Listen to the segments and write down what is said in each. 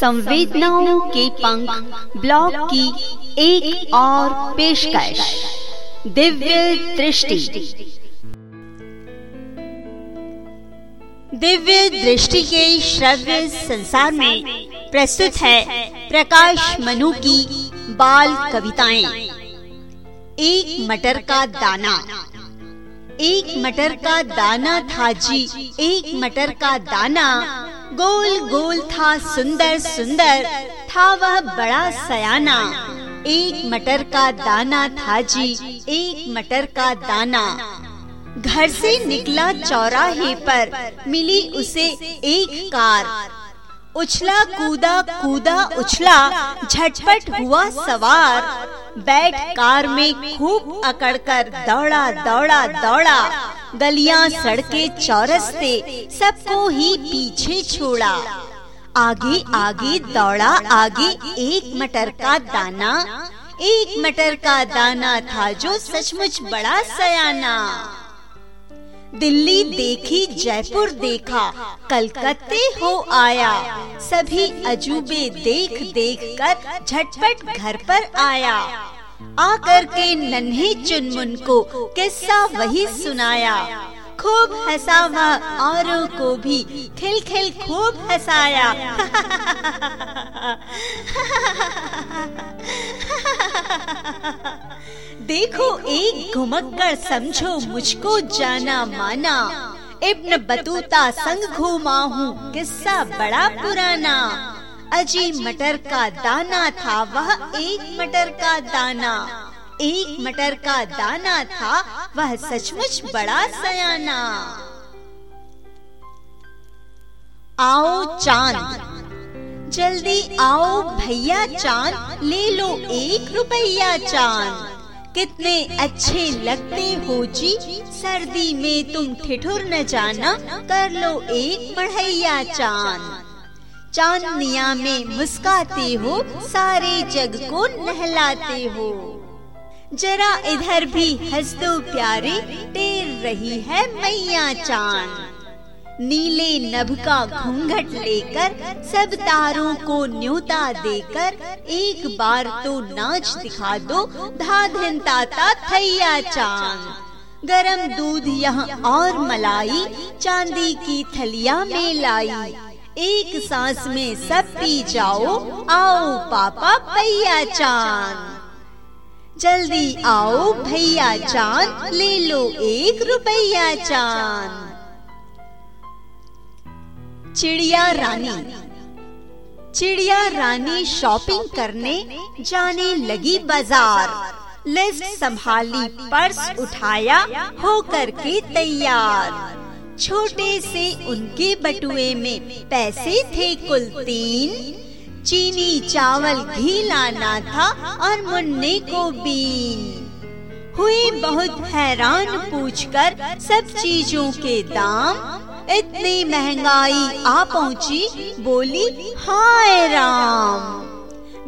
संवेदनाओं के पंख ब्लॉग की एक और पेशकश, दिव्य दृष्टि। दिव्य दृष्टि के श्रव्य संसार में प्रस्तुत है प्रकाश मनु की बाल कविताएँ। एक मटर का दाना। एक मटर का दाना था जी, एक मटर का दाना गोल गोल था सुंदर सुंदर, था वह बड़ा सयाना। एक मटर का दाना था जी, एक मटर का दाना। घर से निकला चौराहे पर मिली उसे एक कार। उछला कूदा कूदा उछला, झटपट हुआ सवार। बैठ कार में खूब अकड़कर दौड़ा दौड़ा दौड़ा। गलियाँ सड़के चौरस्ते सबको ही पीछे छोड़ा। आगे आगे दौड़ा, आगे एक मटर का दाना। एक मटर का दाना था जो सचमुच बड़ा सयाना। दिल्ली देखी, जयपुर देखा, कलकत्ते हो आया। सभी अजूबे देख देख कर झटपट घर पर आया। आकर के नन्हे चुनमुन को किस्सा वही सुनाया। खूब हंसा वह औरों को भी खिल खिल खूब हंसाया। देखो, एक घुमक कर समझो मुझको जाना माना। इब्न बतूता संग घूमा हूँ, किस्सा बड़ा पुराना। अजी मटर का दाना था, वह एक मटर का दाना। एक मटर का दाना था, वह सचमुच बड़ा सयाना। आओ चाँद। जल्दी आओ भैया चाँद, ले लो एक रुपया चाँद। कितने अच्छे लगते हो जी, सर्दी में तुम ठिठुर न जाना, कर लो एक बढ़ैया चाँद। चांदनिया में मुस्काते हो, सारे जग को नहलाते हो। जरा इधर भी हंस दो प्यारे, टेर रही है मैया चाँद। नीले नभ का घूंघट लेकर, सब तारों को न्योता देकर, एक बार तो नाच दिखा दो धा धिन ताता थैया चाँद। गरम दूध यहाँ और मलाई, चांदी की थलिया में लाई। एक सांस में सब पी जाओ, आओ पापा, भैया चाँद जल्दी आओ, भैया चाँद ले लो एक रुपया चाँद चिड़िया रानी। चिड़िया रानी शॉपिंग करने जाने लगी बाज़ार। लिस्ट संभाली, पर्स उठाया, होकर के तैयार। छोटे से उनके बटुए में पैसे थे कुल तीन। चीनी चावल घी लाना था और मुन्ने को बीन। हुए बहुत हैरान पूछकर सब चीज़ों के दाम। इतनी महँगाई आ पहुँची, बोली, हाय राम।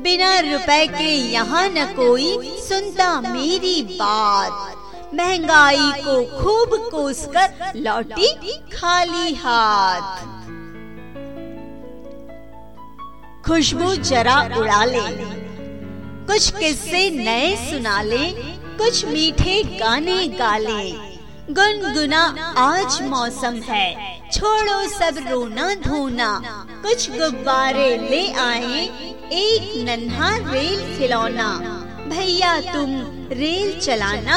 बिना रुपए के यहाँ न कोई सुनता मेरी बात। महँगाई को खूब कोसकर लौटी खाली हाथ। खुशबू जरा उड़ा ले। कुछ किस्से नए सुना ले। कुछ मीठे गाने गा ले। गुनगुना आज मौसम है। छोड़ो सब रोना धोना। कुछ गुब्बारे ले आए। एक नन्हा रेल खिलौना। भैया, तुम रेल चलाना,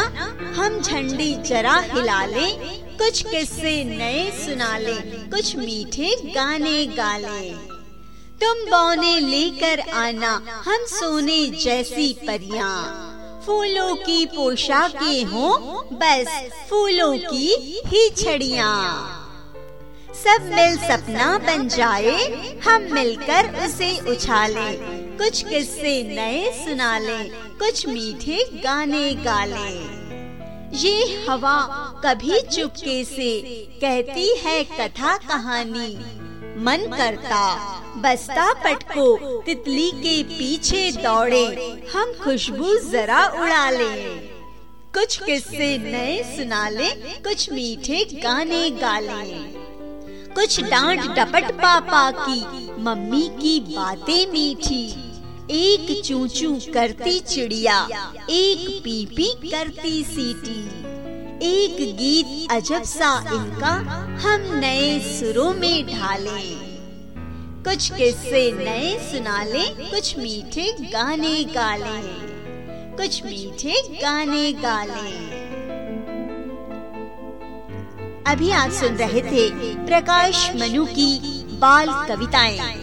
हम झंडी जरा हिला ले, कुछ किस्से नए सुना ले, कुछ मीठे गाने गा ले। तुम बौने लेकर आना, हम सोने जैसी परियाँ। फूलों की पोशाकें हो, बस फूलों की ही छड़िया। सब मिल सपना बन जाए, हम मिलकर उसे उछाले। कुछ किस्से नए सुना ले, कुछ मीठे गाने गा ले। ये हवा कभी चुपके से कहती है कथा कहानी। मन करता, बस्ता पटको, तितली के पीछे दौड़े, हम खुशबू जरा उड़ा ले। कुछ किस्से नए सुना ले, कुछ मीठे गाने गा ले। कुछ डांट डपट पापा की, मम्मी की बातें मीठी। एक चूचू करती चिड़िया, एक पीपी करती सीटी। एक गीत अजब सा इनका हम नए सुरों में ढाले। कुछ किस्से नए सुना ले, कुछ मीठे गाने गा ले। कुछ मीठे गाने गा ले। अभी आप सुन रहे थे प्रकाश मनु की बाल कविताएँ।